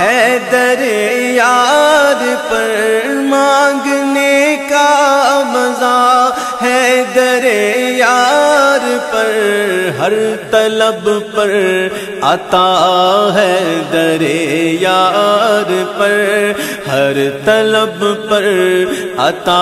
ہے در یار پر مانگنے کا مزہ ہے در یار پر ہر طلب پر عطا ہے درے یار پر ہر طلب پر عطا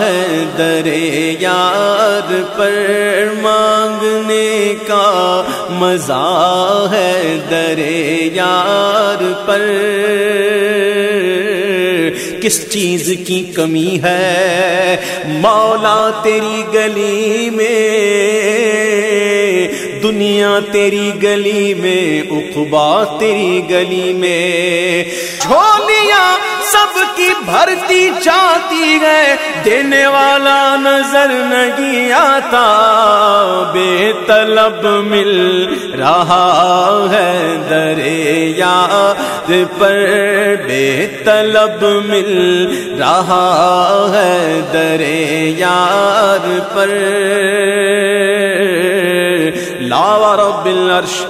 ہے درے یار پر مانگنے کا مزہ ہے درے یار پر کس چیز کی کمی ہے؟ مولا تیری گلی میں، دنیا تیری گلی میں، اقبا تیری گلی میں۔ چھوڑ سب کی بھرتی چاہتی ہے، دینے والا نظر نہیں آتا، بے طلب مل رہا ہے درے یاد پر، بے طلب مل رہا ہے درے یار پر لاوا رب العرش،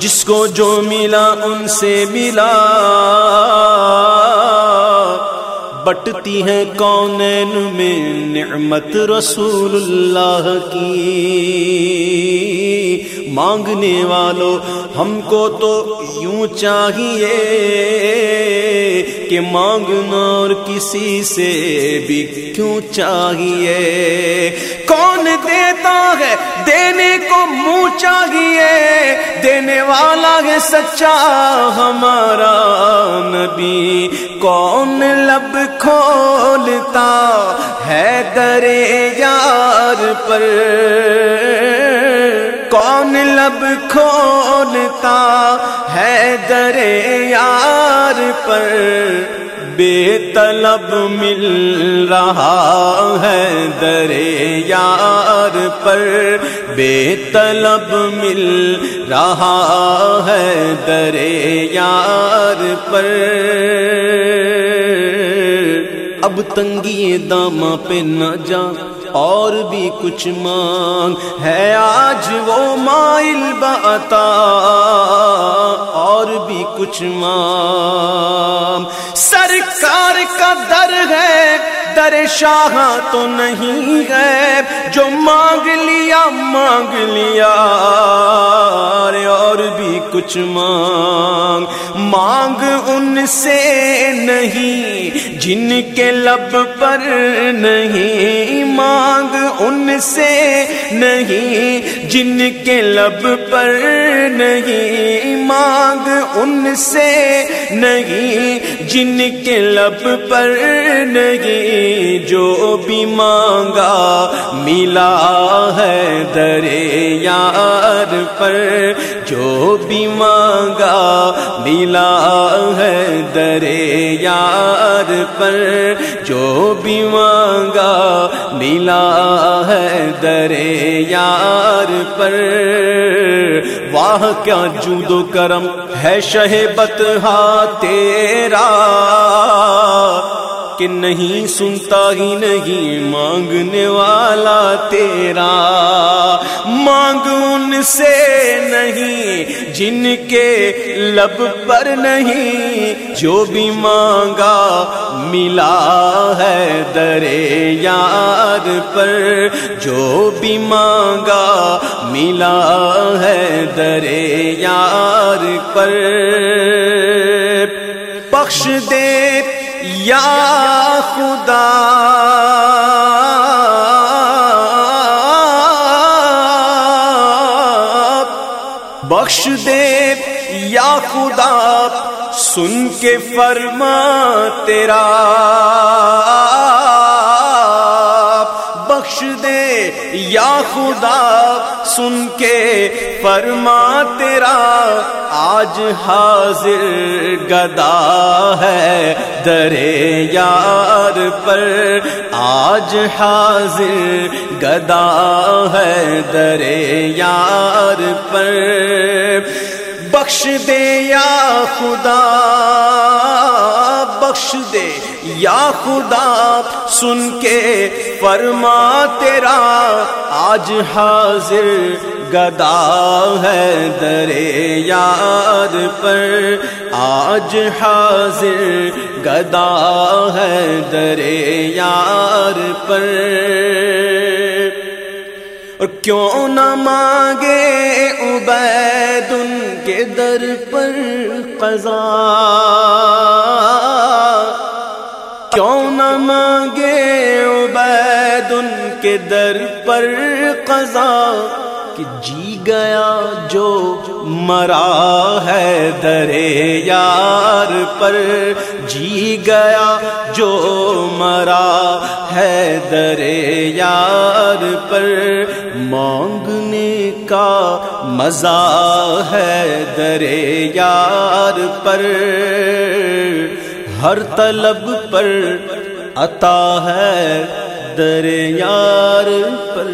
جس کو جو ملا ان سے ملا۔ بٹتی ہے کونین میں نعمت رسول اللہ کی۔ مانگنے والوں ہم کو تو یوں چاہیے کہ مانگنا اور کسی سے بھی کیوں چاہیے۔ کون دیتا ہے دینے کو منہ چاہیے؟ دینے والا ہے سچا ہمارا لب کھولتا ہے درے یار پر۔ کون لب کھولتا ہے درے یار پر۔ بے طلب مل رہا ہے درے یار پر۔ بے طلب مل رہا ہے درے یار پر۔ اب تنگی داما پہ نہ جا، اور بھی کچھ مانگ۔ ہے آج وہ مائل بتا اور بھی کچھ مانگ۔ سرکار کا در ہے در شاہ تو نہیں ہے جو مانگ لیا مانگ لیا۔ اور بھی کچھ مانگ۔ مانگ ان سے نہیں، جن کے لب پر نہیں۔ مانگ ان سے نہیں، جن کے لب پر نہیں۔ مانگ ان سے نہیں، جن کے لب پر نہیں، جو بھی مانگا ملا ہے درے یار پر، جو بھی مانگا ملا ہے درے یار پر، جو بھی مانگا ملا ہے درے یار پر۔ واہ کیا جود و کرم ہے شہبت ہا تیرا۔ کہ نہیں، سنتا ہی نہیں، مانگنے والا تیرا۔ مانگ ان سے نہیں، جن کے لب پر نہیں، جو بھی مانگا، ملا ہے درے یار پر۔ جو بھی مانگا، ملا ہے درے یار پر۔ بخش دے یا خدا بخش دے یا خدا سن کے فرما تیرا یا خدا، سن کے فرما تیرا، آج حاضر گدا ہے درے یار پر۔ آج حاضر گدا ہے درے یار پر۔ بخش دے یا خدا بخش دے۔ یا خدا، سن کے فرما، تیرا آج حاضر گدا ہے درے یار پر۔ آج حاضر گدا ہے درے یار پر۔ اور کیوں نہ مانگے عبید ان کے در پر قضا؟ کیوں نہ مانگے عبید ان کے در پر قضا کہ جی گیا جو مرا ہے درے یار پر جی گیا جو مرا ہے درے یار پر مانگنے کا مزہ ہے درے یار پر ہر طلب پر عطا ہے در یار پر۔